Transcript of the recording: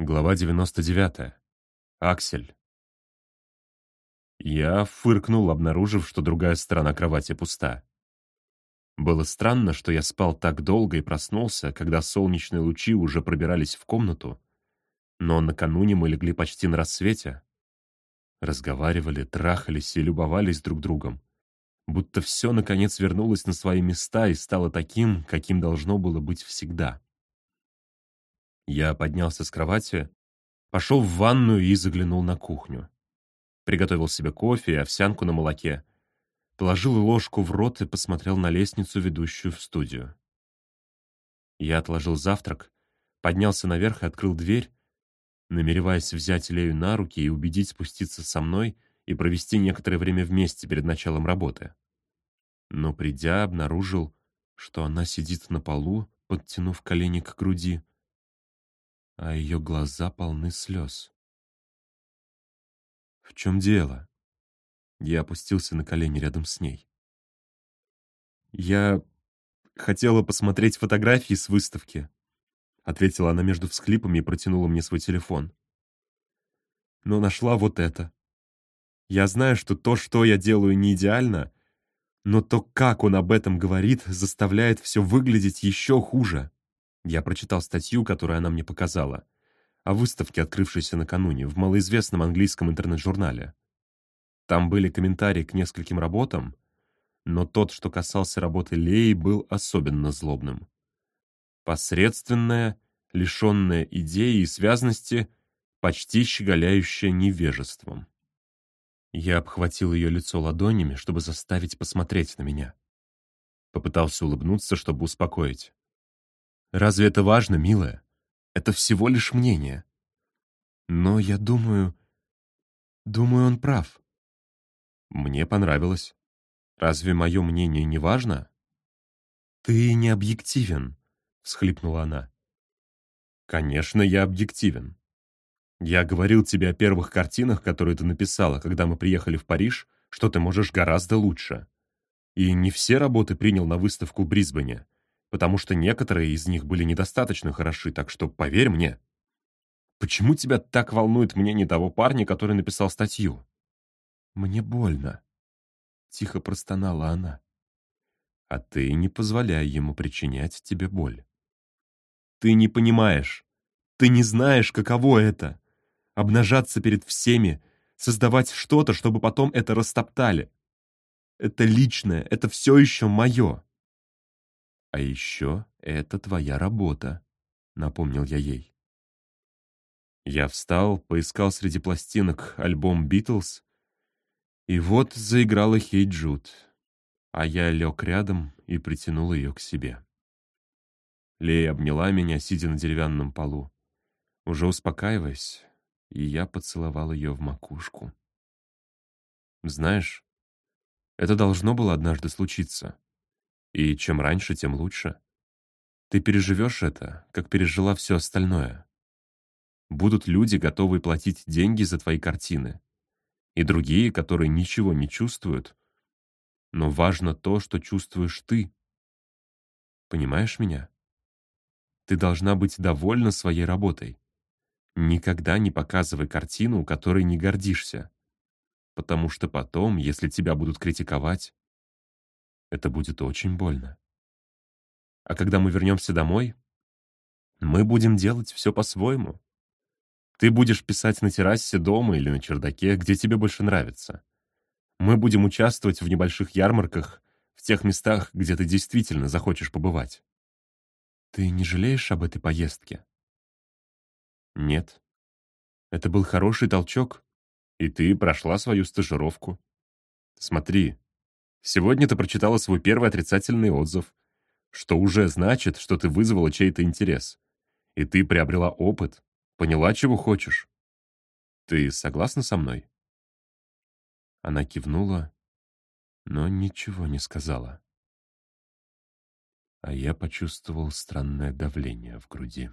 Глава 99. Аксель. Я фыркнул, обнаружив, что другая сторона кровати пуста. Было странно, что я спал так долго и проснулся, когда солнечные лучи уже пробирались в комнату, но накануне мы легли почти на рассвете. Разговаривали, трахались и любовались друг другом. Будто все, наконец, вернулось на свои места и стало таким, каким должно было быть всегда. Я поднялся с кровати, пошел в ванную и заглянул на кухню. Приготовил себе кофе и овсянку на молоке. Положил ложку в рот и посмотрел на лестницу, ведущую в студию. Я отложил завтрак, поднялся наверх и открыл дверь, намереваясь взять Лею на руки и убедить спуститься со мной и провести некоторое время вместе перед началом работы. Но придя, обнаружил, что она сидит на полу, подтянув колени к груди, а ее глаза полны слез. «В чем дело?» Я опустился на колени рядом с ней. «Я хотела посмотреть фотографии с выставки», ответила она между всхлипами и протянула мне свой телефон. «Но нашла вот это. Я знаю, что то, что я делаю, не идеально, но то, как он об этом говорит, заставляет все выглядеть еще хуже. Я прочитал статью, которую она мне показала, о выставке, открывшейся накануне, в малоизвестном английском интернет-журнале. Там были комментарии к нескольким работам, но тот, что касался работы Леи, был особенно злобным. Посредственная, лишенная идеи и связности, почти щеголяющая невежеством. Я обхватил ее лицо ладонями, чтобы заставить посмотреть на меня. Попытался улыбнуться, чтобы успокоить. Разве это важно, милая? Это всего лишь мнение. Но я думаю... Думаю, он прав. Мне понравилось. Разве мое мнение не важно? Ты не объективен, всхлипнула она. Конечно, я объективен. Я говорил тебе о первых картинах, которые ты написала, когда мы приехали в Париж, что ты можешь гораздо лучше. И не все работы принял на выставку в Брисбене потому что некоторые из них были недостаточно хороши, так что поверь мне. Почему тебя так волнует мнение того парня, который написал статью? Мне больно. Тихо простонала она. А ты не позволяй ему причинять тебе боль. Ты не понимаешь. Ты не знаешь, каково это. Обнажаться перед всеми, создавать что-то, чтобы потом это растоптали. Это личное, это все еще мое. «А еще это твоя работа», — напомнил я ей. Я встал, поискал среди пластинок альбом «Битлз», и вот заиграла «Хей Джуд», а я лег рядом и притянул ее к себе. Лея обняла меня, сидя на деревянном полу. Уже успокаиваясь, и я поцеловал ее в макушку. «Знаешь, это должно было однажды случиться. И чем раньше, тем лучше. Ты переживешь это, как пережила все остальное. Будут люди, готовые платить деньги за твои картины. И другие, которые ничего не чувствуют. Но важно то, что чувствуешь ты. Понимаешь меня? Ты должна быть довольна своей работой. Никогда не показывай картину, которой не гордишься. Потому что потом, если тебя будут критиковать, это будет очень больно. А когда мы вернемся домой, мы будем делать все по-своему. Ты будешь писать на террасе дома или на чердаке, где тебе больше нравится. Мы будем участвовать в небольших ярмарках, в тех местах, где ты действительно захочешь побывать. Ты не жалеешь об этой поездке? Нет. Это был хороший толчок, и ты прошла свою стажировку. Смотри, Сегодня ты прочитала свой первый отрицательный отзыв, что уже значит, что ты вызвала чей-то интерес. И ты приобрела опыт, поняла, чего хочешь. Ты согласна со мной?» Она кивнула, но ничего не сказала. А я почувствовал странное давление в груди.